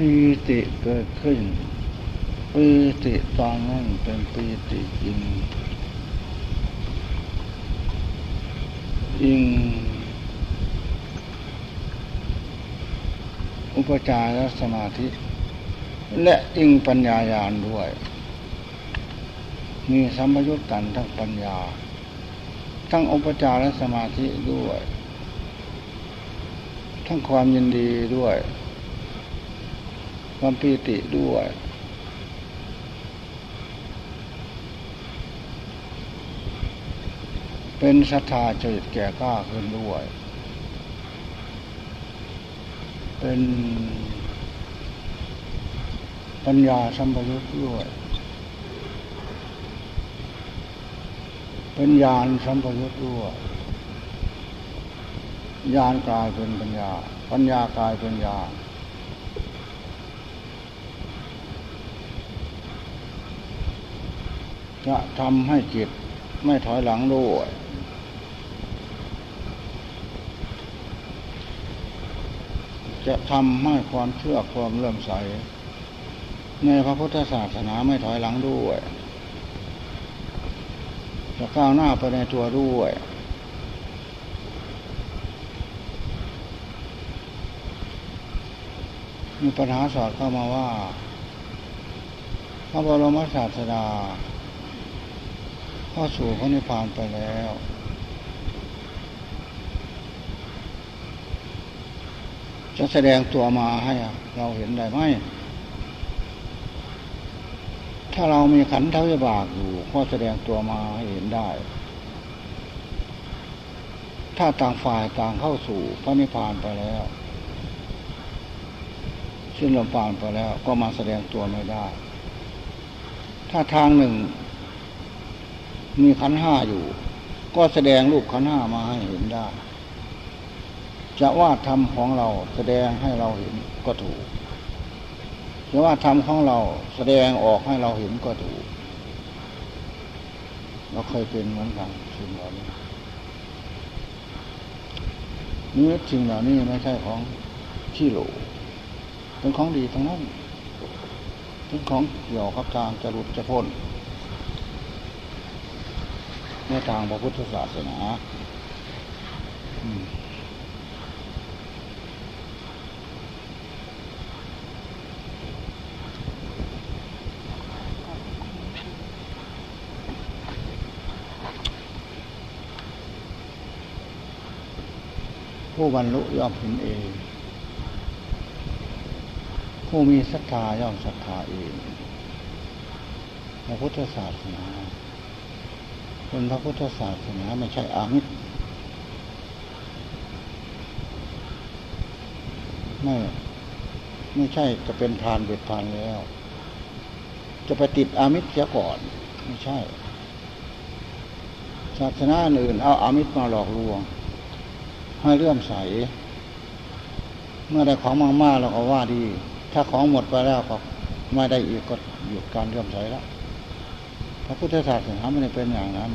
ปีติเกิดขึ้น ปีติตอนนั้นเป็นปีติจริงอิงอุปจารสมาธิ และอิงปัญญายาณด้วย มีสัมยุตกันทั้งปัญญา ทั้งอุปจารสมาธิด้วย ทั้งความยินดีด้วย ความปีติด้วย เป็นศรัทธาจริตแก่กล้าขึ้นด้วย เป็นปัญญาสัมปยุทธ์ด้วย เป็นญาณสัมปยุทธ์ด้วยญาณกลายเป็นปัญญา ปัญญากลายเป็นญาณ จะทำให้จิตไม่ถอยหลังด้วยจะทำให้ความเชื่อความเลื่อมใส ในพระพุทธศาสนาไม่ถอยหลังด้วย จะก้าวหน้าไปในตัวด้วย มีปัญหาสอดเข้ามาว่า พระบรมศาสดา เข้าสู่พระนิพพานไปแล้ว จะแสดงตัวมาให้เราเห็นได้ไหม ถ้าเรามีขันธวิบากอยู่ก็แสดงตัวมาให้เห็นได้ ถ้าต่างฝ่ายต่างเข้าสู่พระนิพพานไปแล้วสิ้นลมปานไปแล้วก็มาแสดงตัวไม่ได้ ถ้าทางหนึ่ง มีขันห้าอยู่ ก็แสดงรูปขันห้ามาให้เห็นได้ จะว่าธรรมของเราแสดงให้เราเห็นก็ถูกจะว่าธรรมของเราแสดงออกให้เราเห็นก็ถูก เราเคยเป็นเหมือนกันสิ่งเหล่านี้นี่สิ่งเหล่านี้ไม่ใช่ของที่หลูเป็นของดีทั้งนั้นเป็นของเกี่ยวกับทางจะหลุดจะพ้น ในทางพระพุทธศาสนาผู้บรรลุย่อมเห็นเอง ผู้มีศรัทธาย่อมศรัทธาเอง พระพุทธศาสนา คนพระพุทธศาสนาไม่ใช่อามิตรไม่ไม่ใช่จะเป็นพานเบ็ดพานแล้ว จะไปติดอามิตรเสียก่อน ไม่ใช่ ศาสนาอื่นเอาอามิตรมาหลอกลวง ให้เลื่อมใส เมื่อได้ของมากๆเราก็ว่าดี ถ้าของหมดไปแล้วก็ไม่ได้อีกก็หยุดการเลื่อมใสแล้ว พระพุทธศาสนาไม่ได้เป็นอย่างนั้น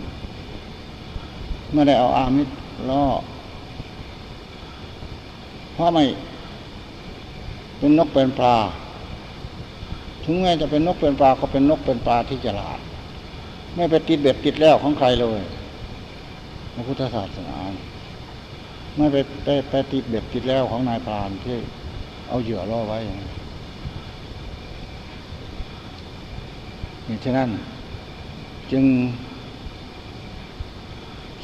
ไม่ได้เอาอามิตรล่อเพราะไม่เป็นนกเป็นปลา ถึงแม้จะเป็นนกเป็นปลาก็เป็นนกเป็นปลาที่ฉลาด ไม่ไปติดเบ็ดติดแล้วของใครเลยพระพุทธศาสนาไม่ไปไปไปติดเบ็ดติดแล้วของนายพรานที่เอาเหยื่อล่อไว้อย่างฉะนั้น จึง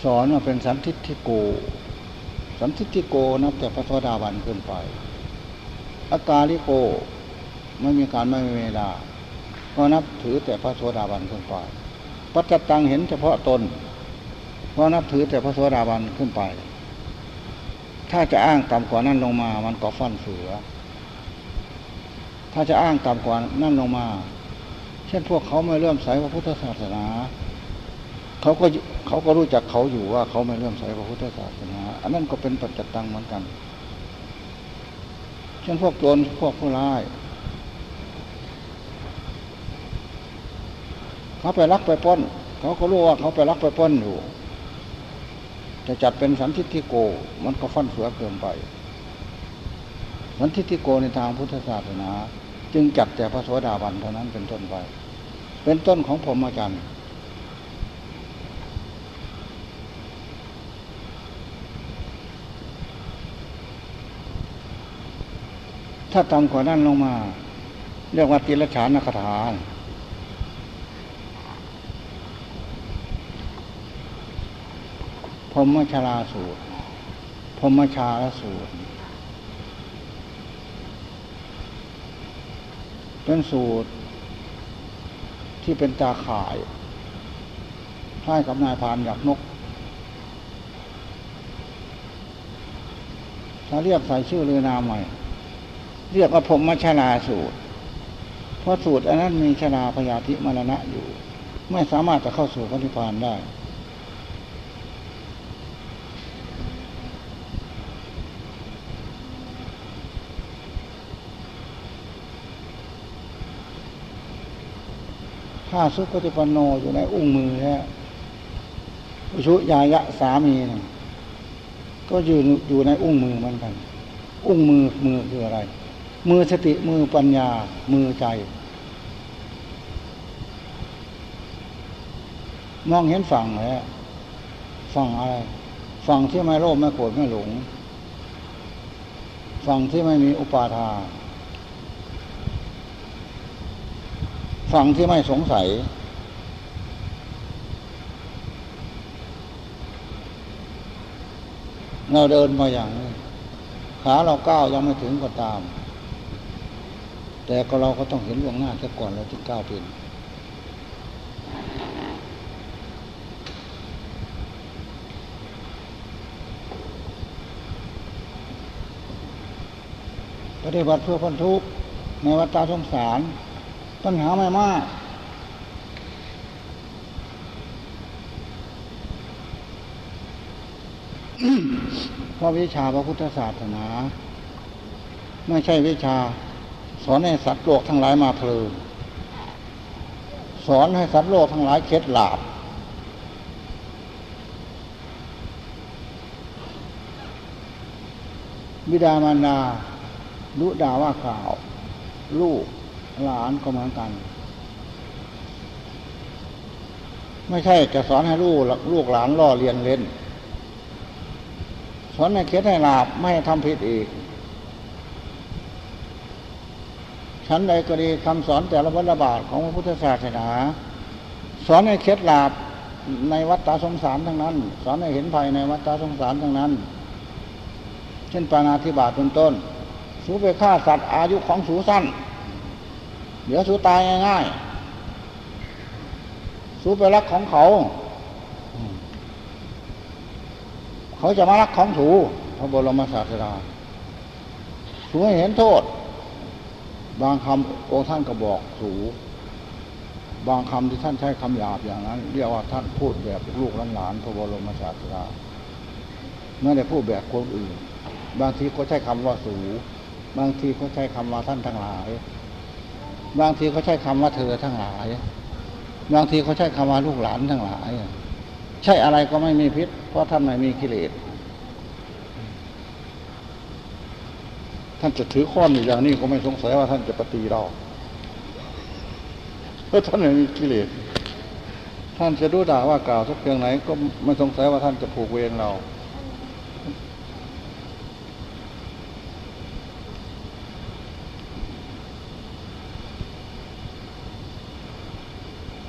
สอนว่าเป็นสันทิฏฐิโก สันทิฏฐิโกนับแต่พระโสดาบันขึ้นไปอากาลิโกไม่มีการไม่มีเวลา ก็นับถือแต่พระโสดาบันขึ้นไปปัจจตังเห็นเฉพาะตนก็นับถือแต่พระโสดาบันขึ้นไป ถ้าจะอ้างต่ำกว่านั้นลงมา มันก็ฟันเฟือ ถ้าจะอ้างต่ำกว่านั่นลงมา เช่นพวกเขาไม่เลื่อมใสพระพุทธศาสนาเขาก็เขาก็รู้จักเขาอยู่ว่าเขาไม่เลื่อมใสพระพุทธศาสนา อันนั้นก็เป็นปัจจตังเหมือนกัน เช่นพวกโจรพวกผู้ร้ายเขาไปรักไปป้น เขาก็รู้ว่าเขาไปรักไปป้นอยู่ จะจัดเป็นสันทิฏฐิโก มันก็ฟันเฟือเกินไป สันทิติโกในทางพุทธศาสนา จึงจับแต่พระโสดาบันเท่านั้นเป็นต้นไป เป็นต้นของผมอาจารย์ถ้าตำกว่านั้นลงมา เรียกว่าติลฉานคาถาพรมชลาสูตรพรมชาลสูตร เป็นสูตร ที่เป็นตาข่ายให้กับนายพานอยากนก ถ้าเรียกใส่ชื่อเรือนามใหม่ เรียกว่าผมมชลาสูตร เพราะสูตรอันนั้นมีชลาพยาธิมรณะอยู่ ไม่สามารถจะเข้าสู่พระนิพพานได้ ถ้าสุขติปันโนอยู่ในอุ้งมือแล้วอุชุยายะสามีนะก็อยู่อยู่ในอุ้งมือเหมือนกัน อุ้งมือมือคืออะไร มือสติมือปัญญา มือใจ มองเห็นฝั่งแล้วฝั่งอะไรฝั่งที่ไม่โลภไม่โกรธไม่หลงฝั่งที่ไม่มีอุปาทาน ฝั่งที่ไม่สงสัย เราเดินมาอย่างนี้ขาเราก้าวยังไม่ถึงก็ตาม แต่ก็เราก็ต้องเห็นล่วงหน้าแค่ก่อนเราถึงก้าวเป็นปฏิบัติเพื่อพ้นทุกข์ในวัฏฏะสงสาร ปัญหาไม่มากเพราะวิชาพระพุทธศาสนา ไม่ใช่วิชา สอนให้สัตว์โลกทั้งหลายมาเพลินสอนให้สัตว์โลกทั้งหลายเคล็ดหลาบบิดามารดาลุดาว่าข่าว ลูก หลานก็เหมือนกัน ไม่ใช่จะสอนให้ลูกลูกหลานล่อเรียนเล่น สอนให้เคล็ดให้หลาบไม่ให้ทำผิดอีกฉันใดก็ดีคำสอนแต่ละวัฏบาทของพระพุทธศาสนา สอนให้เคล็ดลาบในวัฏฏะสงสารทั้งนั้น สอนให้เห็นภัยในวัฏฏะสงสารทั้งนั้น เช่นปานาธิบาตเป็นต้น สูไปฆ่าสัตว์อายุของสูสั้น เดี๋ยวสู้ตายง่ายๆสู้ไปรักของเขา เขาจะมารักของถูพระบรมศาสดาสู้ให้เห็นโทษ บางคำองค์ท่านก็บอกสูบางคำที่ท่านใช้คำหยาบอย่างนั้น เรียกว่าท่านพูดแบบลูกหลานพระบรมศาสดาไม่ได้พูดแบบคนอื่น บางทีก็ใช้คำว่าสู บางทีก็ใช้คำว่าท่านทั้งหลาย บางทีเขาใช้คำว่าเธอทั้งหลาย บางทีเขาใช้คำว่าลูกหลานทั้งหลาย ใช่อะไรก็ไม่มีพิษ เพราะท่านไม่มีกิเลสท่านจะถือข้ออยู่อย่างนี้ก็ไม่สงสัยว่าท่านจะปฏิเราเพราะท่านไม่มีกิเลสท่านจะดูด่าว่ากล่าวสักเพียงไหน ก็ไม่สงสัยว่าท่านจะผูกเวรเรา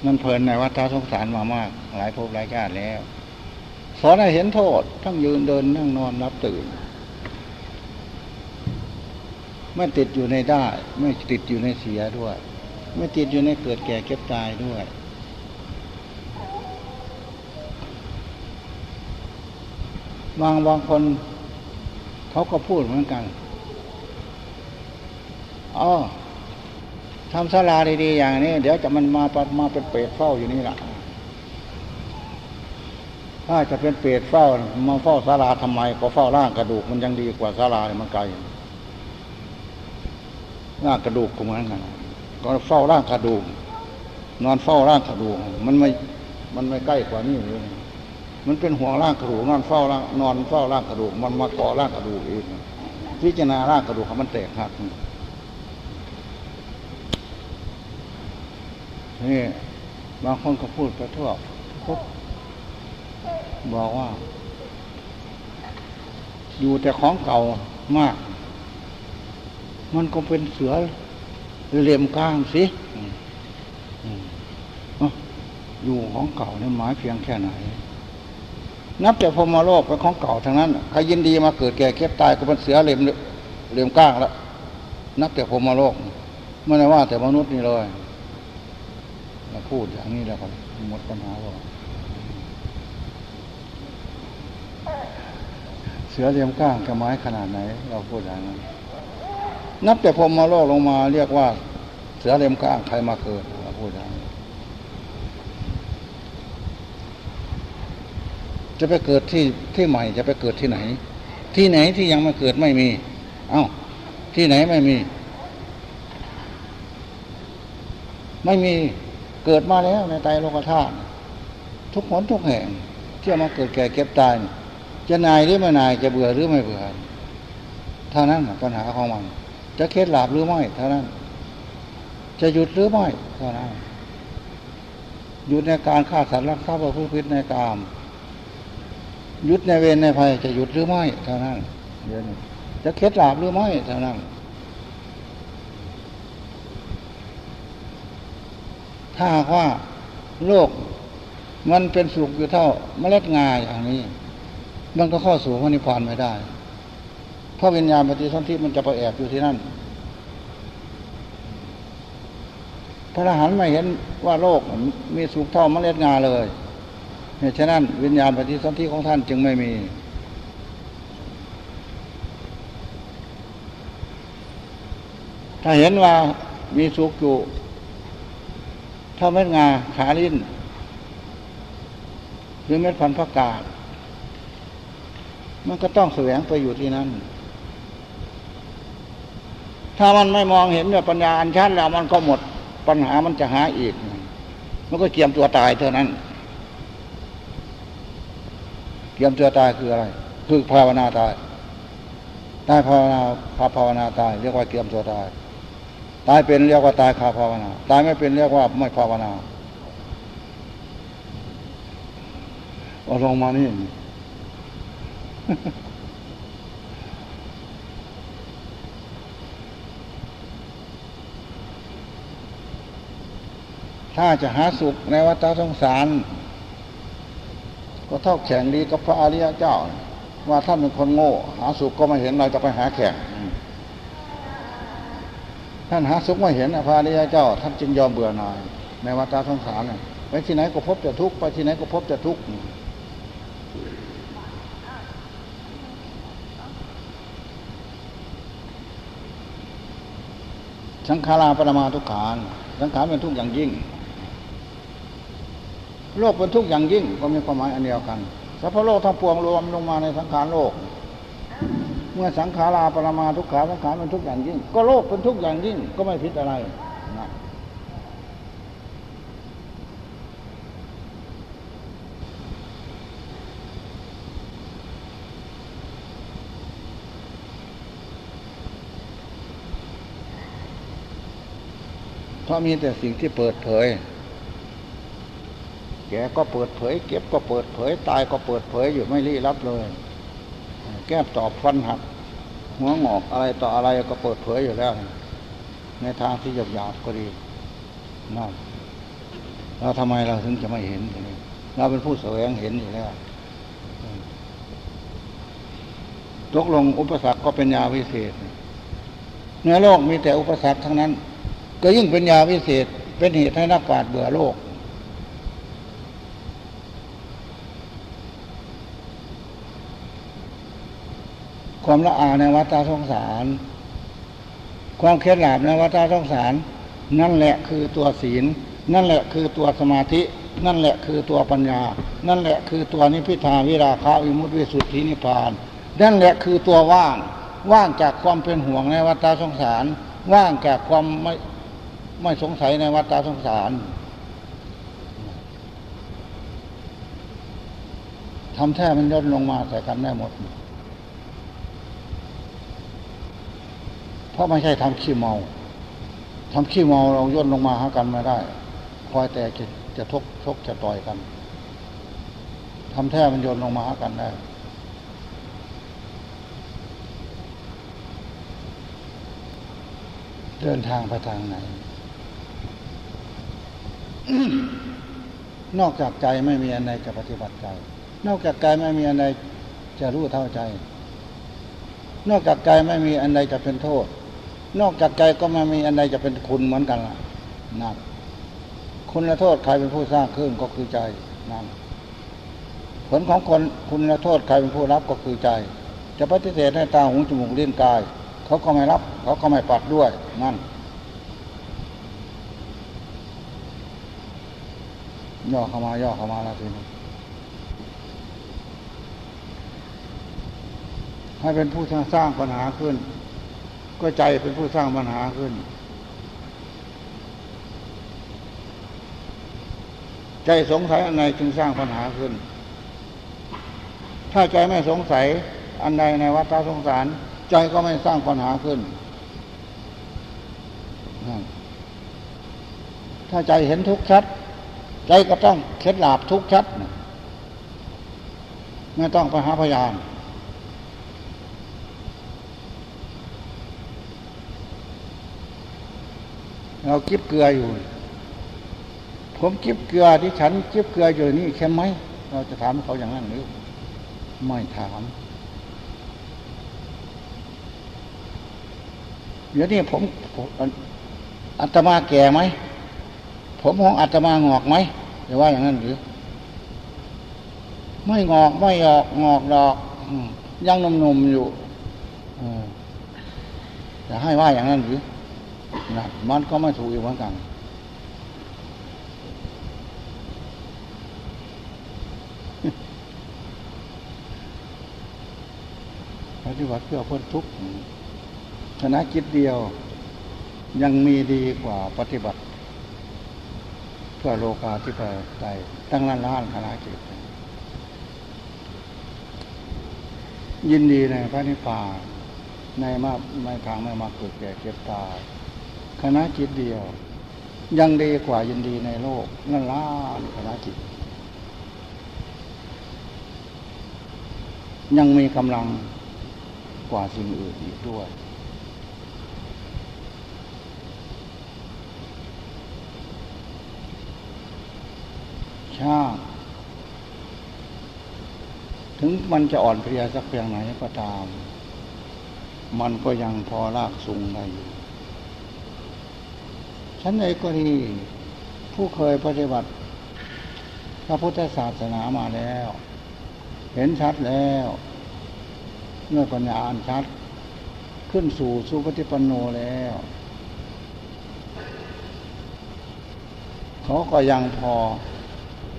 มันเพลินในวัฏสงสารมามาก หลายภพหลายชาติแล้ว สอนให้เห็นโทษ ทั้งยืนเดินนั่งนอนรับตื่น ไม่ติดอยู่ในได้ ไม่ติดอยู่ในเสียด้วย ไม่ติดอยู่ในเกิดแก่เก็บตายด้วยบางบางคนเขาก็พูดเหมือนกัน อ๋อ ทำศาลาดีๆอย่างนี้ เดี๋ยวจะมันมามาเป็นเปรตเฝ้าอยู่นี่แหละถ้าจะเป็นเปรตเฝ้ามาเฝ้าศาลาทำไม ก็เฝ้าร่างกระดูกมันยังดีกว่าศาลามันไกลร่างกระดูกก็เหมือนกันก็เฝ้าร่างกระดูก นอนเฝ้าร่างกระดูก มันไม่มันไม่ใกล้กว่านี้เลยมันเป็นห่วงร่างกระดูกนอนเฝ้าร่างนอนเฝ้าร่างกระดูก มันมาเกาะร่างกระดูกเองพิจารณาร่างกระดูกของมันแตกหัก นี่บางคนก็พูดไปทั่วพุทบอกว่า อยู่แต่ของเก่ามาก มันก็เป็นเสือเหลี่ยมกลางสิอยู่ของเก่าเนี่ยหมายเพียงแค่ไหน นับแต่พรมโลกเป็นของเก่าทั้งนั้นใครยินดีมาเกิดแก่เก็บตายก็เป็นเสือเหลี่ยมเหลี่ยมก้างแล้วนับแต่พรมโลกไม่ได้ว่าแต่มนุษย์นี่เลย มาพูดอย่างนี้แล้วก็หมดปัญหาแล้วเสือเลียมก้างจะไม้ขนาดไหน เราพูดอย่างนั้นนับแต่พรมโลกลงมา เรียกว่า เสือเลียมก้างใครมาเกิดเราพูดอย่างนั้นจะไปเกิดที่ที่ใหม่จะไปเกิดที่ไหน ที่ไหนที่ยังไม่เกิดไม่มี เอา้า ที่ไหนไม่มี ไม่มี เกิดมาแล้วในใจโลกธาตุทุกหนทุกแห่งที่มาเกิดแก่เก็บตายจะนายหรือไม่นายจะเบื่อหรือไม่เบื่อเท่านั้นปัญหาของมัน จะเคล็ดหลาบหรือไม่เท่านั้น จะหยุดหรือไม่เท่านั้นหยุดในการฆ่าสัตว์รักทรัพย์ประพฤติผิดในกามหยุดในเวรในภัยจะหยุดหรือไม่เท่านั้นเดี๋ยวนี้จะเคล็ดลาบหรือไม่เท่านั้น ถ้าว่าโลกมันเป็นสุขอยู่เท่าเมล็ดงาอย่างนี้ มันก็เข้าสู่พระนิพพานไม่ได้เพราะวิญญาณปฏิสันธิมันจะไปแอบอยู่ที่นั่น พระอรหันต์ไม่เห็นว่าโลกมีสุขเท่าเมล็ดงาเลยเหตุฉะนั้น วิญญาณปฏิสันธิของท่านจึงไม่มี ถ้าเห็นว่ามีสุขอยู่ ถ้าเม็ดงาขาลิ้น หรือเม็ดพันธุ์ผักกาดมันก็ต้องแสวงไปอยู่ที่นั่น ถ้ามันไม่มองเห็นเนี่ยปัญญาอันชัดแล้วมันก็หมดปัญหามันจะหาอีก มันก็เกียมตัวตายเท่านั้นเตรียมตัวตายคืออะไร คือภาวนาตายตายภาวนาพาภาวนาตาย เรียกว่าเตรียมตัวตาย ตายเป็นเรียกว่าตายคาภาวนา ตายไม่เป็นเรียกว่าไม่ภาวนาเอาลงมานี่ถ้าจะหาสุขในวัฏสงสาร ก็เท่าแข่งดีกับพระอริยเจ้า ว่าท่านเป็นคนโง่ หาสุขก็ไม่เห็นเราจะไปหาแข่ง ท่านหาสุขไม่เห็นพระริยเจ้า ท่านจึงยอมเบื่อหน่าย ในวัฏสงสารเลยไปที่ไหนก็พบแต่ทุกข์ไปที่ไหนก็พบแต่ทุกข์สังขาราปรมาทุกขานสังขารเป็นทุกข์อย่างยิ่ง โลกเป็นทุกข์อย่างยิ่งก็มีความหมายอันเดียวกันสัพพโลกทั้งปวงรวมลงมาในสังขารโลก มื่อสังขาราปรมาทุกขาสังขารเป็นทุกอย่างยิ่ง ก็โลกเป็นทุกอย่างยิ่งก็ไม่ผิดอะไรนะเพราะมีแต่สิ่งที่เปิดเผย แกก็เปิดเผย เก็บก็เปิดเผย ตายก็เปิดเผยอยู่ไม่รีรับเลย แก้ตอบฟันหัก หัวงอกอะไรต่ออะไรก็เปิดเผยอยู่แล้ว ในทางที่หยาบหยาบก็ดีนั่นเราทำไมเราถึงจะไม่เห็นเราเป็นผู้แสวงเห็นอยู่แล้วตกลงอุปสรรคก็เป็นยาวิเศษในโลกมีแต่อุปสรรคทั้งนั้น ก็ยิ่งเป็นยาวิเศษ เป็นเหตุให้นักปราชญ์เบื่อโลก ความละอาในวัฏสงสาร ความเคล็ดลับในวัฏสงสาร นั่นแหละคือตัวศีล นั่นแหละคือตัวสมาธิ นั่นแหละคือตัวปัญญา นั่นแหละคือตัวนิพพิทาวิราคะวิมุตติวิสุทธินิพพาน นั่นแหละคือตัวว่าง ว่างจากความเป็นห่วงในวัฏสงสาร ว่างจากความไม่ไม่สงสัยในวัฏสงสารทำแท้มันย่นลงมาใส่กันได้หมด ราะไม่ใช่ทำขี้เมาทำขี้เมาเราย่นลงมาหากันไม่ได้ คอยแต่จะจะทกชกจะต่อยกันทำแท้มันโยนลงมาหากันได้เดินทางไปทางไหน นอกจากใจไม่มีอันใดจะปฏิบัติใจ นอกจากใจไม่มีอันใดจะรู้เท่าใจ นอกจากใจไม่มีอันใดจะเป็นโทษ นอกจากใจก็ไม่มีอันใดจะเป็นคุณเหมือนกันล่ะนั่นคุณละโทษใครเป็นผู้สร้างขึ้นก็คือใจนั่นผลของคนคุณละโทษใครเป็นผู้รับก็คือใจ จะปฏิเสธให้ตาหูจมูกเลี้ยงกาย เขาก็ไม่รับ เขาก็ไม่ปัดด้วยนั่นย่อเข้ามาย่อเข้ามาแล้วทีนี้ให้เป็นผู้สร้างปัญหาขึ้น ก็ใจเป็นผู้สร้างปัญหาขึ้น ใจสงสัยอันใดจึงสร้างปัญหาขึ้น ถ้าใจไม่สงสัยอันใดในวัฏสงสาร ใจก็ไม่สร้างปัญหาขึ้น ถ้าใจเห็นทุกข์ชัด ใจก็ต้องเคล็ดลาบทุกข์ชัด ไม่ต้องไปหาพยาน เรากิบเกลืออยู่ ผมกิบเกลือที่ฉันกิบเกลืออยู่นี่แค่ไหมเราจะถามเขาอย่างนั้นหรือไม่ถาม เดี๋ยวนี้ผมอัตมาแก่ไหม ผมของอัตมางอกไหมจะว่าอย่างนั้นหรือ ไม่งอกไม่ออกงอกดอกยังนมๆอยู่จะให้ว่าอย่างนั้นหรือ นะมันก็ไม่ถูกอยู่เหมือนกัน ปฏิบัติเพื่อพ้นทุกข์ชนะจิตเดียว ยังมีดีกว่าปฏิบัติ เพื่อโลกาที่ไปใจตั้งล้านล้านคณะจิตยินดีในพระนิพพานในมาในทางไม่มาเกิดแก่เก็บตาย คณะจิตเดียว ยังดีกว่ายินดีในโลกนั่นล้านคณะจิต ยังมีกำลังกว่าสิ่งอื่นอีกด้วยชาติถึงมันจะอ่อนเพลียสักเพียงไหนก็ตาม มันก็ยังพอลากสูงได้อยู่ ฉันเองก็ดีผู้เคยปฏิบัติ พระพุทธศาสนามาแล้ว เห็นชัดแล้วเมื่อปัญญาอันชัด ขึ้นสู่สุปฏิปันโนแล้ว เขาก็ยังพอ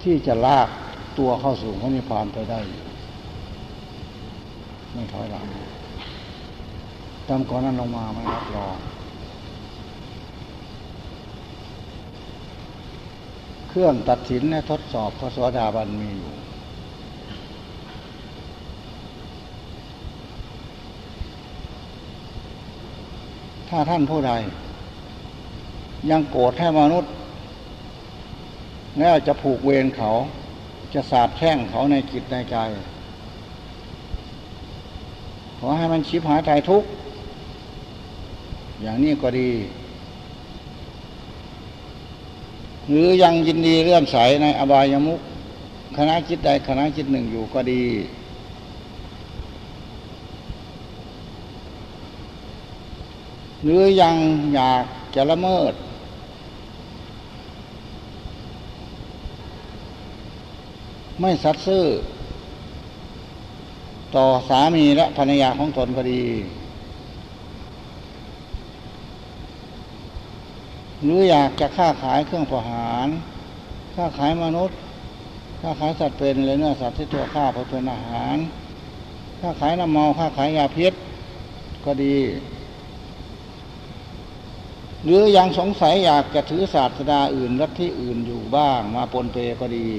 ที่จะลากตัวเข้าสู่พระนิพพานไปได้ไม่ถอยหลังตามก่อนนั้นลงมาไม่รับรอง เครื่องตัดสินและทดสอบพระสวสดาบันมีอยู่ ถ้าท่านผู้ใด ยังโกรธให้มนุษย์ แล้วจะผูกเวรเขาจะสาบแช่งเขาในจิตในใจ ขอให้มันชิบหายใจทุก อย่างนี้ก็ดี หรือยังยินดีเลื่อมใสในอบายมุขคณะคิดใดคณะคิดหนึ่งอยู่ก็ดี หรือยังอยากจะละเมิด ไม่สัตย์ซื่อ ต่อสามีและภรรยาของตนก็ดี หรืออยากจะค้าขายเครื่องประหาร ค้าขายมนุษย์ ค้าขายสัตว์เป็นเลยเนื้อสัตว์ที่ตัวฆ่าเพื่อเป็นอาหาร ค้าขายน้ำเมาค้าขายยาพิษก็ดี หรือยังสงสัยอยากจะถือศาสดาอื่นรัฐที่อื่นอยู่บ้าง มาปนเปก็ดี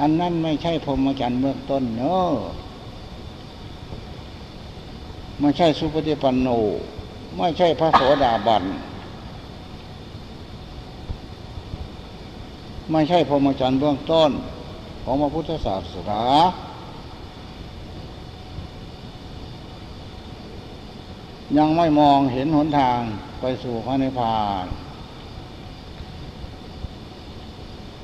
อันนั้นไม่ใช่พรหมจรรย์เบื้องต้นเนอะไม่ใช่สุปฏิปันโน ไม่ใช่พระโสดาบัน ไม่ใช่พรหมจรรย์เบื้องต้น ของพระพุทธศาสนายังไม่มองเห็นหนทางไปสู่พระนิพพาน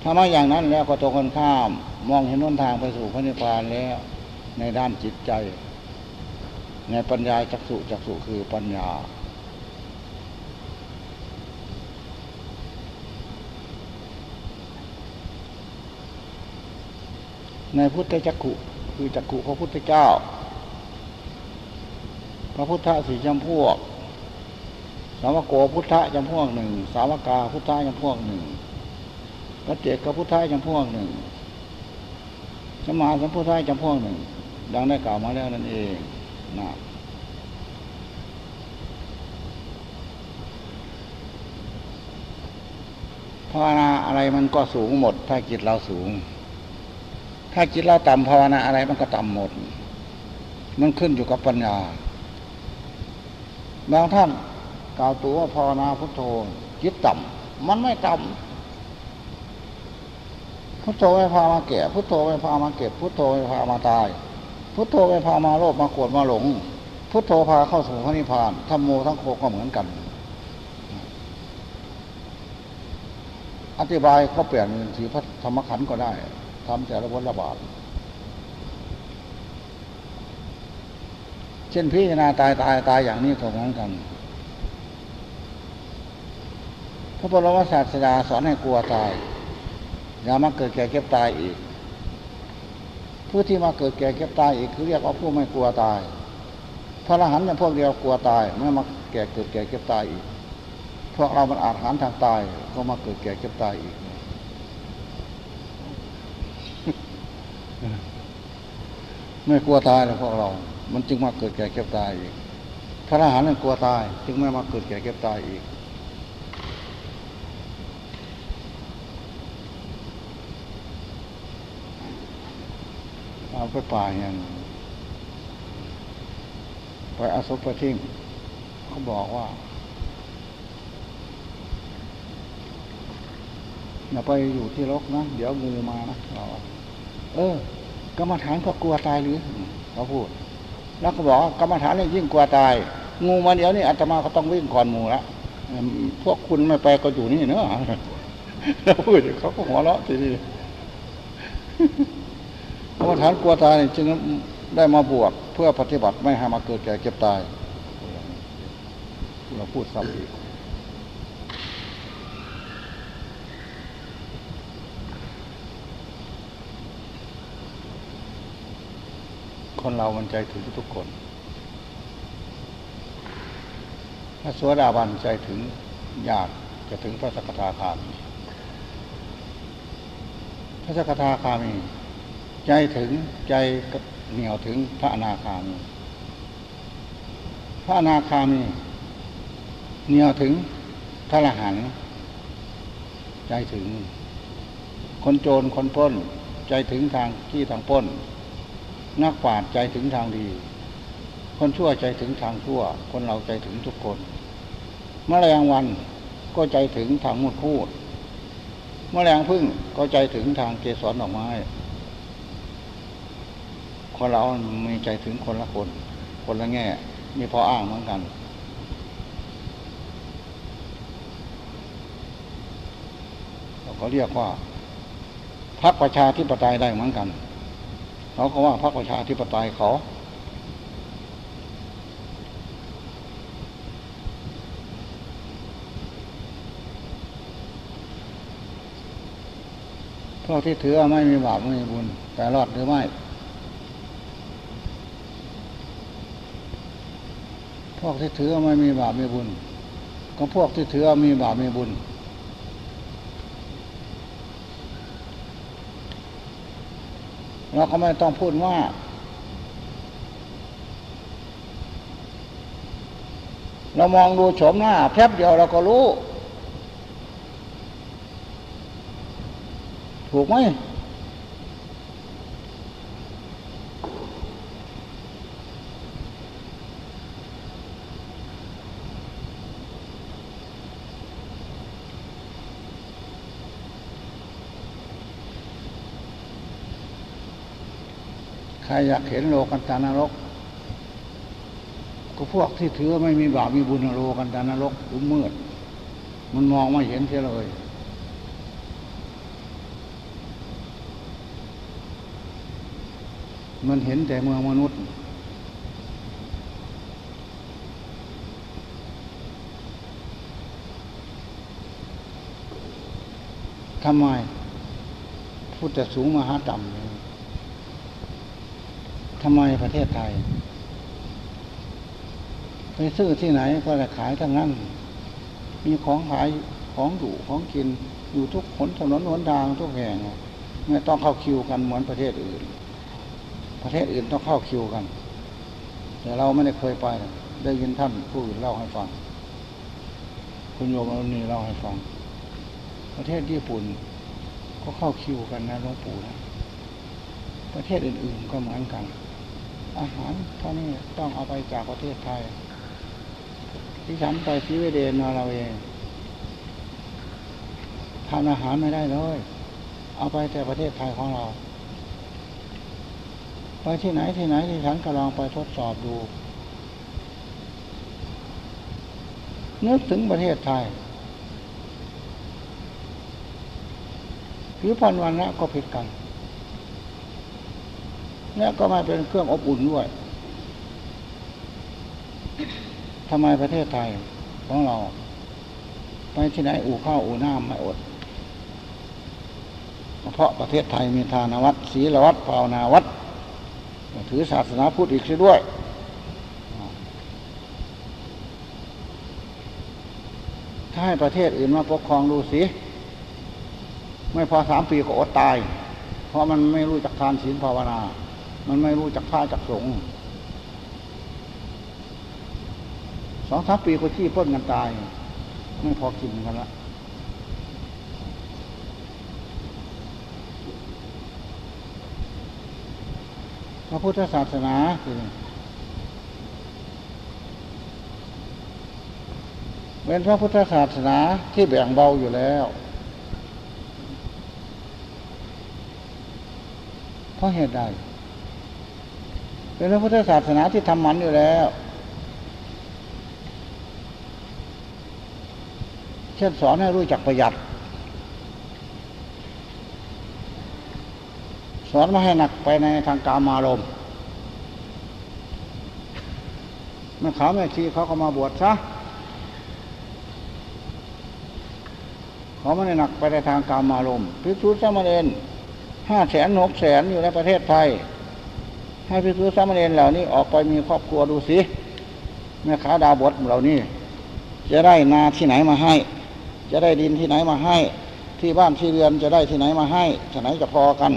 ถ้าไม่อย่างนั้นแล้วก็ตรงกันข้าม มองเห็นหนทางไปสู่พระนิพพานแล้ว ในด้านจิตใจ ในปัญญาจักสุจักสุคือปัญญา ในพุทธจักขุคือจักขุพระพุทธเจ้า พระพุทธสี่จำพวก สาวกโกพุทธจำพวกหนึ่ง สาวกาพุทธจำพวกหนึ่งพระเจกพุทธจำพวกหนึ่งสมมาสัมพุทธจำพวกหนึ่ง ดังได้กล่าวมาแล้วนั่นเองนะภาวนาอะไรมันก็สูงหมด ถ้าจิตเราสูง ถ้าจิตเราต่ำภาวนาอะไรมันก็ต่ำหมด มันขึ้นอยู่กับปัญญาบางท่านกล่าวตัวว่าภาวนาพุทโธจิตต่ำมันไม่ต่ำพุทโธไม่พามาแก่พุทโธไม่พามาเก็บพุทโธไม่พามาตาย พุทโธไม่พามาโลภมาโกรธมาหลง พุทโธพาเข้าสู่พระนิพพานธรรมโมทั้งโคก็เหมือนกัน อธิบายก็เปลี่ยนสีพระธรรมขันธ์ก็ได้ ทำแต่ละวันละบาทเช่นพิจารณาตายตายตายอย่างนี้ก็เหมือนกัน พระบรมศาสดาสอนให้กลัวตาย อย่ามาเกิดแก่เก็บตายอีก ผู้ที่มาเกิดแก่เก็บตายอีกคือเรียกว่าผู้ไม่กลัวตาย พระอรหันต์เนี่ยพวกเดียวกลัวตายไม่มาแก่เกิดแก่เก็บตายอีก พวกเรามันอาจหันทางตายก็มาเกิดแก่เก็บตายอีก ไม่กลัวตายแล้วพวกเรา มันจึงมาเกิดแก่เก็บตายอีก พระอรหันต์นั่นกลัวตาย จึงไม่มาเกิดแก่เก็บตายอีก เอาไปป่าอย่างไปอาศพไปทิ้งเขาบอกว่าอย่าไปอยู่ที่รกนะ เดี๋ยวงูมานะเรา เออกรรมฐานก็กลัวตายหรือเขาพูด แล้วก็บอกว่ากรรมฐานนี่ยิ่งกลัวตาย งูมาเดี๋ยวนี้อาตมาก็ต้องวิ่งก่อนหมูละพวกคุณไม่ไปก็อยู่นี่เนอะแล้วพูดเขาก็หัวเราะทีนี้กรรมฐานกลัวตายจึงได้มาบวชเพื่อปฏิบัติไม่ให้มาเกิดแก่เก็บตาย เราพูดซ้ำอีก คนเรามันใจถึงทุกคนถ้าสวดาบันใจถึงอยากจะถึงพระสกทาคามี พระสกทาคามี ใจถึงใจเหนียวถึงพระอนาคามี พระอนาคามี เหนียวถึงพระอรหันต์ใจถึง คนโจรคนปล้น ใจถึงทางที่ทางปล้น นักปราชญ์ใจถึงทางดี คนชั่วใจถึงทางชั่ว คนเราใจถึงทุกคนมแมลงวันก็ใจถึงทางมุดพูดมแมลงพึ่งก็ใจถึงทางเกสรดอกไม้ คนเรามีใจถึงคนละคน คนละแง่มีพออ้างเหมือนกัน เราก็เรียกว่าพรรคประชาธิปไตยได้เหมือนกัน เขาก็ว่าพรรคประชาธิปไตยเขา พวกที่ถือไม่มีบาปไม่มีบุญ แต่รอดหรือไม่ พวกที่ถือไม่มีบาปไม่มีบุญ ก็พวกที่ถือมีบาปมีบุญ เราก็ไม่ต้องพูดว่า เรามองดูโฉมหน้าแป๊บเดียวเราก็รู้ ถูกไหม ใครอยากเห็นโลกันตานรก ก็พวกที่ถือไม่มีบาปมีบุญโลกันตานรกอุมืด มันมองไม่เห็นเสียเลยมันเห็นแต่เมืองมนุษย์ ทำไมพุทธสูงมหาต่ำ ทำไมประเทศไทย ไปซื้อที่ไหนก็จะขายทั้งนั้น มีของขายของอยู่ของกินอยู่ทุกขนถนนหนทางทุกแห่งไม่ต้องเข้าคิวกันเหมือนประเทศอื่น ประเทศอื่นต้องเข้าคิวกัน แต่เราไม่ได้เคยไป ได้ยินท่านผู้อื่นเล่าให้ฟัง คุณโยมอรุณีเล่าให้ฟัง ประเทศญี่ปุ่นก็เข้าคิวกันนะหลวงปู่นะประเทศอื่นๆก็เหมือนกัน อาหารเท่านี้ต้องเอาไปจากประเทศไทย ที่ฉันไปซีเวเดนมาเราเองทานอาหารไม่ได้เลย เอาไปแต่ประเทศไทยของเรา ไปที่ไหนที่ไหนที่ฉันก็ลองไปทดสอบดูนึกถึงประเทศไทยผิวพรรณวันละก็ผิดกัน และก็ไม่เป็นเครื่องอบอุ่นด้วยทำไมประเทศไทยของเรา ไปที่ไหนอู่ข้าวอู่น้ำไม่อด เพราะประเทศไทยมีทานวัดศีลวัดภาวนาวัด ถือศาสนาพุทธอีกเสียด้วย ถ้าให้ประเทศอื่นมาปกครองดูสิ ไม่พอสามปีก็อดตาย เพราะมันไม่รู้จักทานศีลภาวนา มันไม่รู้จักผ้าจักสงฆ์สองสามปีก็ขี้พ้นกันตาย ไม่พอกินกันละพระพุทธศาสนาคือเป็นพระพุทธศาสนาที่แบ่งเบาอยู่แล้วเพราะเหตุใด เป็นพระพุทธศาสนาที่ทำมันอยู่แล้ว เช่นสอนให้รู้จักประหยัด สอนมาให้หนักไปในทางกามารมณ์แม่ขาวแม่ชีเขาก็มาบวชซะเขาไม่ได้หนักไปในทางกามารมณ์พิสูจน์สมณเณรห้าแสนหกแสนอยู่ในประเทศไทย ให้พิสูจน์สมเณรเหล่านี้ออกไปมีครอบครัวดูสิแม่ขาดาวบดเหล่านี้ จะได้นาที่ไหนมาให้ จะได้ดินที่ไหนมาให้ ที่บ้านที่เรือนจะได้ที่ไหนมาให้ที่ไหนจะพอกัน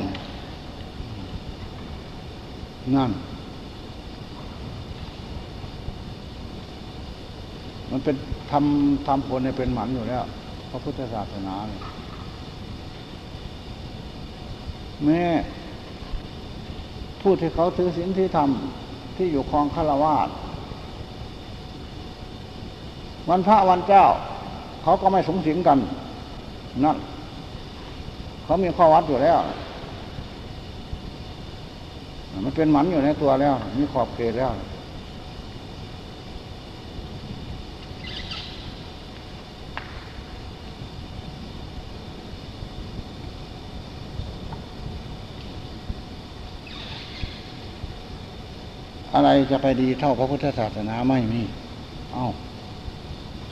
นั่น มันเป็นทำทำผลเนี่ยเป็นหมันอยู่แล้วพระพุทธศาสนาเนี่ยแม่ ผู้ที่เขาถือศีลที่ทำที่อยู่คลองฆราวาสวันพระวันเจ้า เขาก็ไม่สงสิงกันนั่นเขามีข้อวัดอยู่แล้ว มันเป็นหมันอยู่ในตัวแล้ว มีขอบเขตแล้ว อะไรจะไปดีเท่าพระพุทธศาสนาไม่มี เอา้า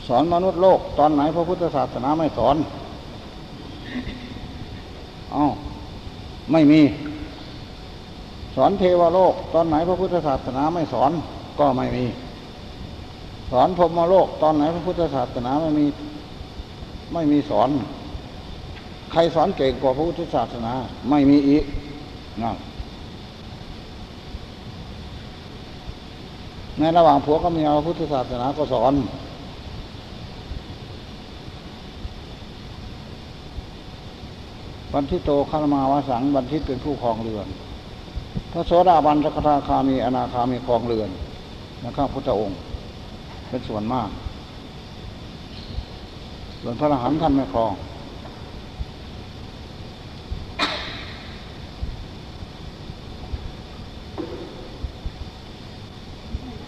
สอนมนุษย์โลก ตอนไหนพระพุทธศาสนาไม่สอน เอา้า ไม่มี สอนเทวโลก ตอนไหนพระพุทธศาสนาไม่สอน ก็ไม่มี สอนพรมโลก ตอนไหนพระพุทธศาสนาไม่มี ไม่มีสอน ใครสอนเก่งกว่าพระพุทธศาสนา ไม่มีอีกนั่น ในระหว่างผัวก็มีพระพุทธศาสนาก็สอนบันทิโตคารมาวาสังบันทิตเป็นผู้ครองเรือน พระโสดาบันสกทาคามีอนาคามีครองเรือนนะครับพุทธองค์ เป็นส่วนมาก ส่วนพระอรหันต์ท่านไม่ครอง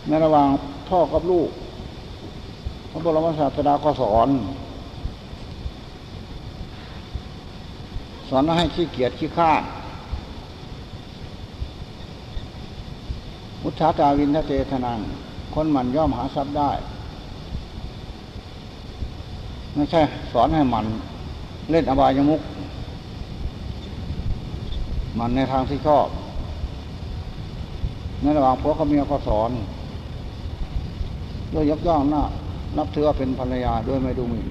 ในระหว่างพ่อกับลูก พระบรมศาสดาก็สอน สอนให้ขี้เกียจขี้ข้ามุชาตาวินทเตทนัง คนมันย่อมหาทรัพย์ได้ ไม่ใช่ สอนให้มันเล่นอบายมุก มันในทางที่ชอบในระหว่างผัวกับเมียก็สอน ด้วยยกย่องหน้า นับถือว่าเป็นภรรยาด้วยไม่ดูหมิ่น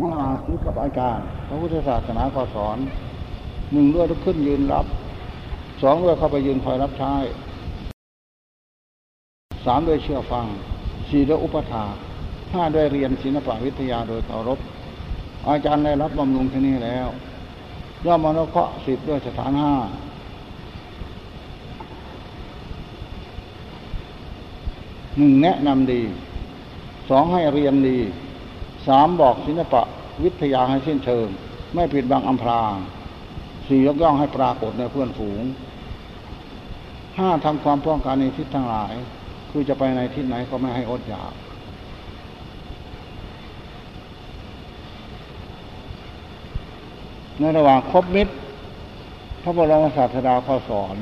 มื่อาคิดกับอาจารย์ พระพุทธศาสนาก็สอนหนึ่งด้วยลุกขึ้นยืนรับสองด้วยเข้าไปยืนคอยรับใช้สามด้วยเชื่อฟังสี่ด้วยอุปถาห้าด้วยเรียนศิลปวิทยาโดยเคารพ อาจารย์ได้รับบำรุงที่นี่แล้วย่อมมนุเคราะห์สิบด้วยสถานห้า หนึ่งแนะนำดีสองให้เรียนดีสามบอกศิลปะวิทยาให้สิ้นเชิง ไม่ผิดบังอำพรางสี่ยกย่องให้ปรากฏในเพื่อนฝูงห้าทำความป้องกันในทิศทั้งหลาย คือจะไปในทิศไหนก็ไม่ให้อดอยากในระหว่างคบมิตร พระบรมศาสดาข้อสอน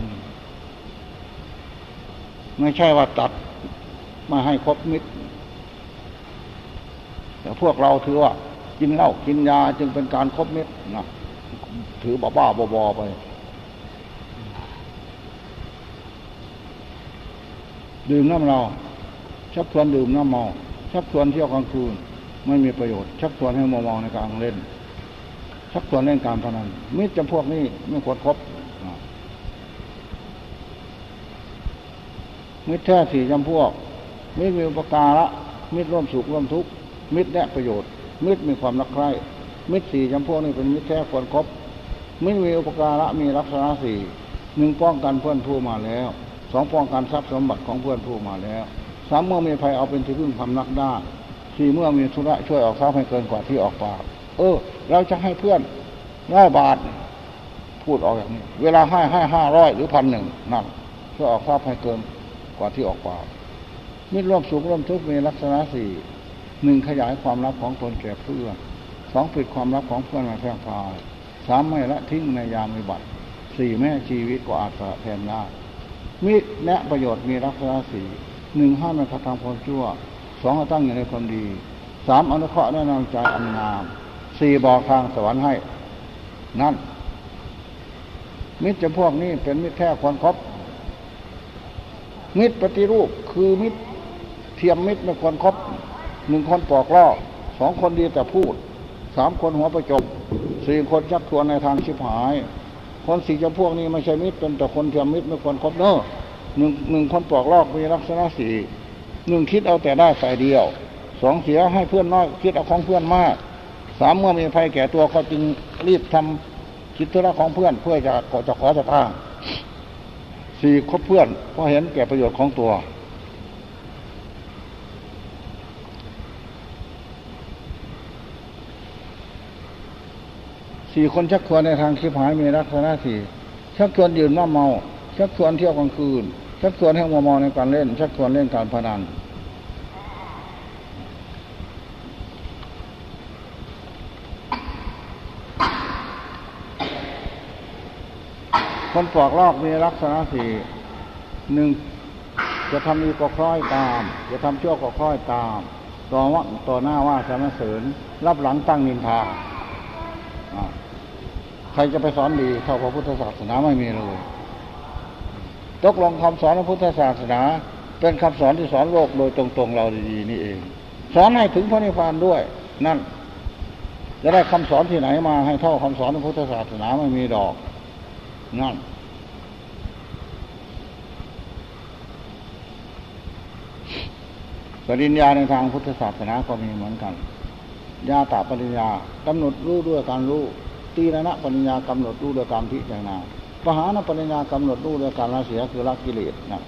ไม่ใช่ว่าตัด มาให้ครบมิตร แต่พวกเราถือว่า กินเหล้ากินยาจึงเป็นการครบมิตรนะถือบ้าบ้าบอไป ดื่มน้ำเราชักชวนดื่มน้ำเมาชักชวนเที่ยวกลางคืนไม่มีประโยชน์ ชักชวนให้มองในการเล่น ชักชวนเล่นการพนันมิตรจำพวกนี้ไม่ควรครบมิตรแท้สี่จำพวก มิตรมีอุปการะมิตรร่วมสุขร่วมทุกข์มิตรแนะประโยชน์ มิตรมีความรักใคร่มิตรสี่จำพวกนี้เป็นมิตรแท้ควรครบมิตรมีอุปการะมีลักษณะสี่หนึ่งป้องกันเพื่อนผู้มาแล้วสองป้องกันทรัพย์สมบัติของเพื่อนผู้มาแล้วสามเมื่อมีภัยเอาเป็นที่พึ่งพำนักได้สี่เมื่อมีธุระช่วยออกทรัพย์ให้เกินกว่าที่ออกปากเออ เราจะให้เพื่อนร้อยบาทพูดออกอย่างนี้ เวลาให้ให้ห้าร้อยหรือพันหนึ่งนั่นช่วยออกทรัพย์ให้เกินกว่าที่ออกปาก มิตรร่วมสุขร่วมทุกข์มีลักษณะสี่หนึ่งขยายความลับของตนแก่เพื่อนสองปิดความลับของเพื่อนมาแพร่พายสามไม่ละทิ้งในยามวิบัติสี่แม่ชีวิตก็อาจจะแทนได้มิตรแนะประโยชน์มีลักษณะสี่หนึ่งห้ามกระทำความชั่วสองตั้งอยู่ในความดีสามอนุเคราะห์แนะนำใจอันงามสี่บอกทางสวรรค์ให้ นั่น มิตรจำพวกนี้เป็นมิตรแท้ควรครบมิตรปฏิรูปคือมิตร เทียมมิตรไม่ควรครบหนึ่งคนปอกล่อสองคนดีแต่พูดสามคนหัวประจบสี่คนชักชวนในทางชิบหาย คนสี่จำพวกนี้ไม่ใช่มิตรเป็นแต่คนเทียมมิตรไม่ควรครบเนอะหนึ่งหนึ่งคนปอกลอกมีลักษณะสี่หนึ่งคิดเอาแต่ได้ฝ่ายเดียวสองเสียให้เพื่อนน้อยคิดเอาของเพื่อนมากสามเมื่อมีภัยแก่ตัวก็จึงรีบทำคิดธุระของเพื่อนเพื่อจะขอจะขอจะทางสี่คบเพื่อนเพราะเห็นแก่ประโยชน์ของตัว สี่คนชักชวนในทางคิบหายมีลักษณะสี่ชักชวนยืนว่าเมา ชักชวนเที่ยวกลางคืน ชักชวนให้มัวเมาในการเล่น ชักชวนเล่นการพนันคนปลอกลอกมีลักษณะสี่หนึ่งจะทำดีก็คล้อยตาม จะทำชั่วก็คล้อยตามต่อว่าต่อหน้าว่าสมเสริญรับหลังตั้งนินทาใค รจะไปสอนดีเท่าพระพุทธศาสนาไม่มีเลยตกลงคำสอนพระพุทธศาสนา เป็นคำสอนที่สอนโลกโดยตรงๆเราดีๆนี่เอง สอนให้ถึงพระนิพพานด้วย นั่นจะได้คำสอนที่ไหนมาให้เท่าคำสอนพระพุทธศาสนาไม่มีดอก นั่นปริญญาในทางพุทธศาสนาก็มีเหมือนกัน ญาตาปริญญากำหนดรู้ด้วยการรู้ ตีรณะปริญญากำหนดรู้ด้วยการพิจารณาปหานปริญญากำหนดรู้ด้วยการละเสียคือละกิเลสนะ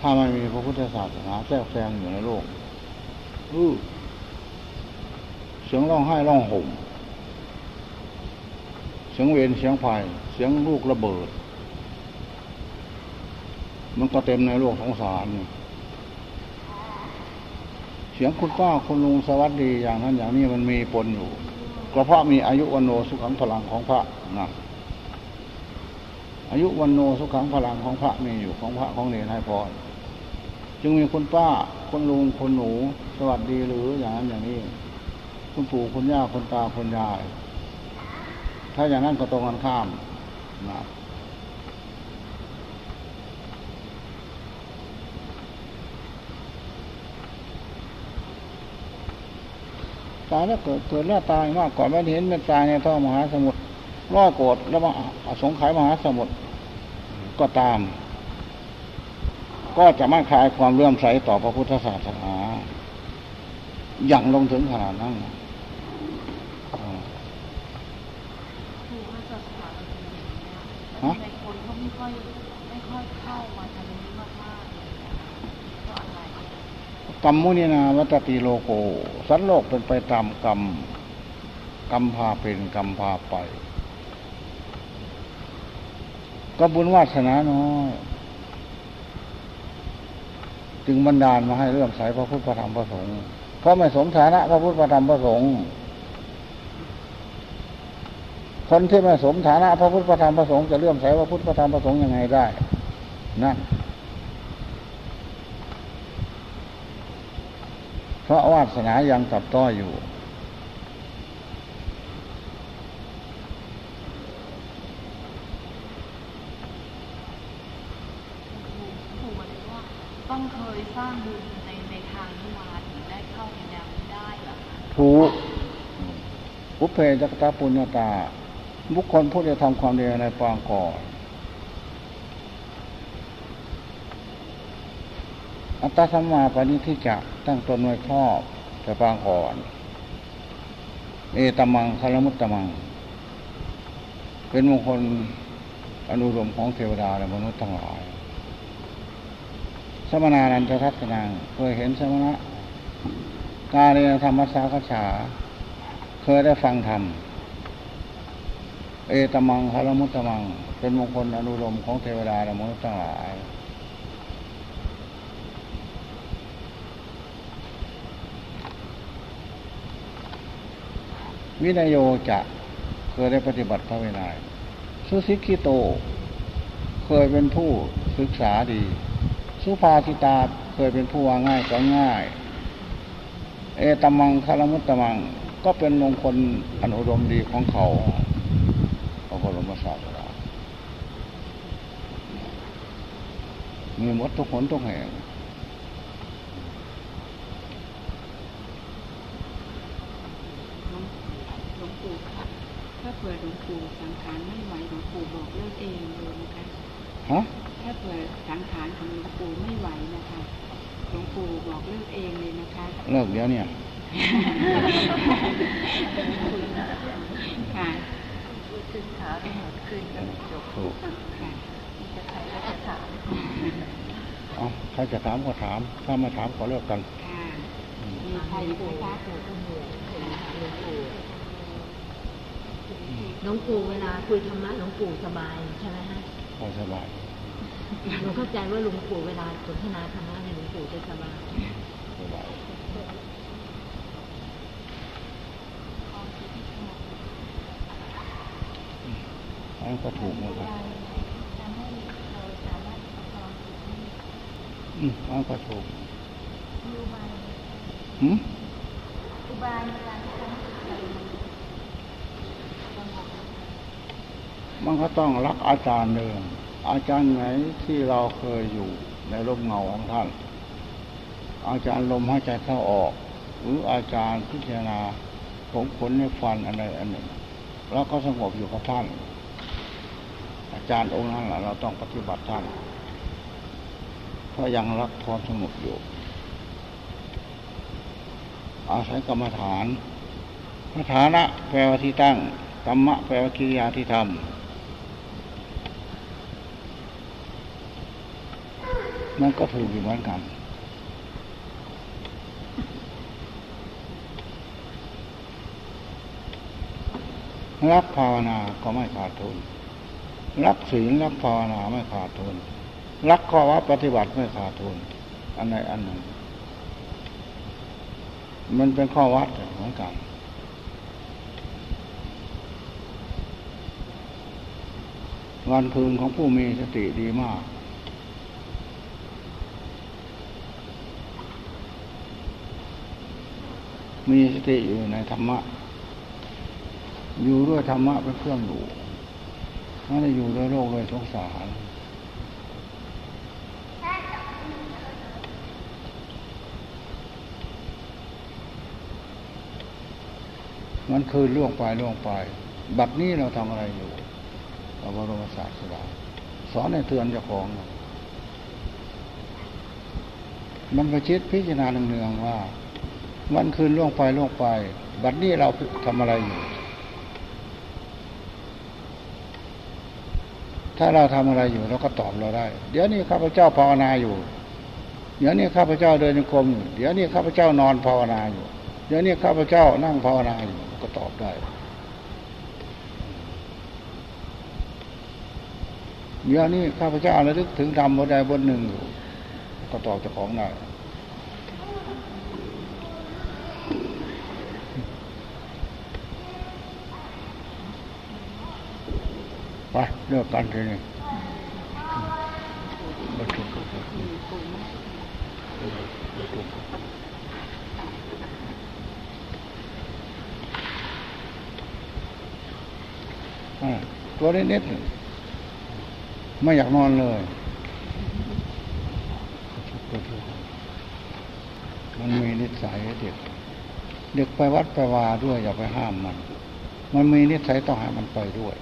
ถ้าไม่มีพระพุทธศาสนาแทรกแซงอยู่ในโลกอือเสียงร้องไห้ร้องห่ม เสียงเวรเสียงไฟเสียงลูกระเบิด มันก็เต็มในโลกสงสารเสียงคุณป้าคุณลุงสวัสดีอย่างนั้นอย่างนี้มันมีปนอยู่ก็เพราะมีอายุวันโนสุขังพลังของพระนะอายุวันโนสุขังพลังของพระมีอยู่ของพระของเนรให้พรจึงมีคุณป้าคุณลุงคุณหนู สวัสดีหรืออย่างนั้นอย่างนี้ คุณปู่คุณย่าคุณตาคุณยาย ถ้าอย่างนั้นก็ตรงกันข้ามนะ ตายแล้วเกิดเกิดแล้วตายมากก่อนไม่เห็นเป็นตายในท่อมหาสมุทรร้อยโกรธแล้วมาสงไขยมหาสมุทรก็ตาม ก็จะไม่คลายความเลื่อมใสต่อพระพุทธศาสนาอย่างลงถึงขนาดนั้นอ่าครูว่าจะสถานเป็นอย่างนี้ยฮะ กรรมมุนินาวัตติโลโก สัตว์โลกเป็นไปตามกรรม กรรมพาเป็นกรรมพาไป ก็บุญวาสนาน้อยจึงบันดาลมาให้เลื่อมใสพระพุทธพระธรรมพระสงฆ์เพราะไม่สมฐานะพระพุทธพระธรรมพระสงฆ์คนที่ไม่สมฐานะพระพุทธพระธรรมพระสงฆ์จะเลื่อมใสพระพุทธพระธรรมพระสงฆ์ยังไงได้ นั่น เพราะวาสนายังตับต้อยอยู่ครูครูเลยว่าต้องเคยสร้างบุญในในทางนี้มาถึงได้เข้าในแนวนี้ได้เหรอคะถูกบุพเพจักตาปุญญาตา บุคคลผู้จะทำความดีในปางก่อน อัตตาสัมมาปณิทิจะตั้งตนไว้ชอบแต่ปางก่อน เอตมังคารมุตตมัง เป็นมงคลอนุรมของเทวดาและมนุษย์ทั้งหลาย สมนานันททัศนังเคยเห็นสมณะกาเรนธรรมสาขฉา เคยได้ฟังธรรม เอตมังคารมุตตมัง เป็นมงคลอนุรมของเทวดาและมนุษย์ทั้งหลาย วินโยจะเคยได้ปฏิบัติพระวินัยสุสิกิโต เคยเป็นผู้ศึกษาดี สุภาทิตาเคยเป็นผู้วางง่ายก็ง่าย เอตมังคารมุตตมัง ก็เป็นมงคลอันอุดมดีของเขาพระบรมศาสดามีหมดทุกคนทุกแห่ง หลวงปู่ค่ะถ้า เผื่อหลวงปู่สังขารไม่ไหวหลวงปู่บอกเลิกเองเลยนะคะฮะถ้าเผื่อสังขารของหลวงปู่ไม่ไหวนะคะหลวงปู่บอกเลิกเองเลยนะคะ เลิกเดี๋ยวเนี่ย ค่ะพูดขึ้นเช้าแล้วหมดขึ้นก็จบถูกค่ะมีจะใครก็จะถามเอาใครจะถามก็ถาม ถ้าไม่ถามก็เลิกกันค่ะมีใครอีกไหมคะ หลวงปู่เวลาคุยธรรมะหลวงปู่สบายใช่ไหมฮะพอสบายหนูเข้าใจว่าหลวงปู่เวลาสนทนาธรรมะเนี่ยหลวงปู่จะสบายสบายอันนก็ถูกหมดเลยอืมอันนก็ถูกหืมมัน ก็ต้องรักอาจารย์เดิมอาจารย์ไหนที่เราเคยอยู่ในร่มเงาของท่าน อาจารย์ลมหายใจเข้าออก หรืออาจารย์พิจารณาผมขนในฟันอะไรอันหนึ่งแล้วก็สงบอยู่กับท่าน อาจารย์องค์นั้นแหละเราต้องปฏิบัติท่านเพราะยังรักความสงบอยู่ อาศัยกรรมฐานพระฐานะแปลว่าที่ตั้งกรรมะแปลว่ากิริยาที่ทำ มันก็ถูกอยู่เหมือนกันรักภาวนาก็ไม่ขาดทุน รักศีลรักภาวนาไม่ขาดทุน รักข้อวัดปฏิบัติไม่ขาดทุน อันใดอันหนึ่ง มันเป็นข้อวัดเหมือนกัน วันคืนของผู้มีสติดีมาก มีสติอยู่ในธรรมะ อยู่ด้วยธรรมะเป็นเครื่องอยู่ไม่ได้อยู่ด้วยโลกด้วยสงสารมันคืนล่วงไปล่วงไป บัดนี้เราทำอะไรอยู่พระบรมศาสดาสอนให้เตือนเจ้าของ มันประชิดพิจารณาเนืองๆว่า วันคืนล่วงไปล่วงไป บัดนี้เราทำอะไรอยู่ ถ้าเราทำอะไรอยู่เราก็ตอบเราได้ เดี๋ยวนี้ข้าพเจ้าภาวนาอยู่ เดี๋ยวนี้ข้าพเจ้าเดินจงกรมอยู่ เดี๋ยวนี้ข้าพเจ้านอนภาวนาอยู่ เดี๋ยวนี้ข้าพเจ้านั่งภาวนาอยู่ ก็ตอบได้ เดี๋ยวนี้ข้าพเจ้าระลึกถึงธรรมบนใดบนหนึ่งอยู่ ก็ตอบเจ้าของได้ ไปเลิกกันทีนี้บรรทุกบรรทุกบรรทุกอ่าตัวเล็กๆไม่อยากนอนเลย มันมีนิสัยเด็กเด็กไปวัดไปวาด้วยอย่าไปห้ามมัน มันมีนิสัยต้องให้มันไปด้วย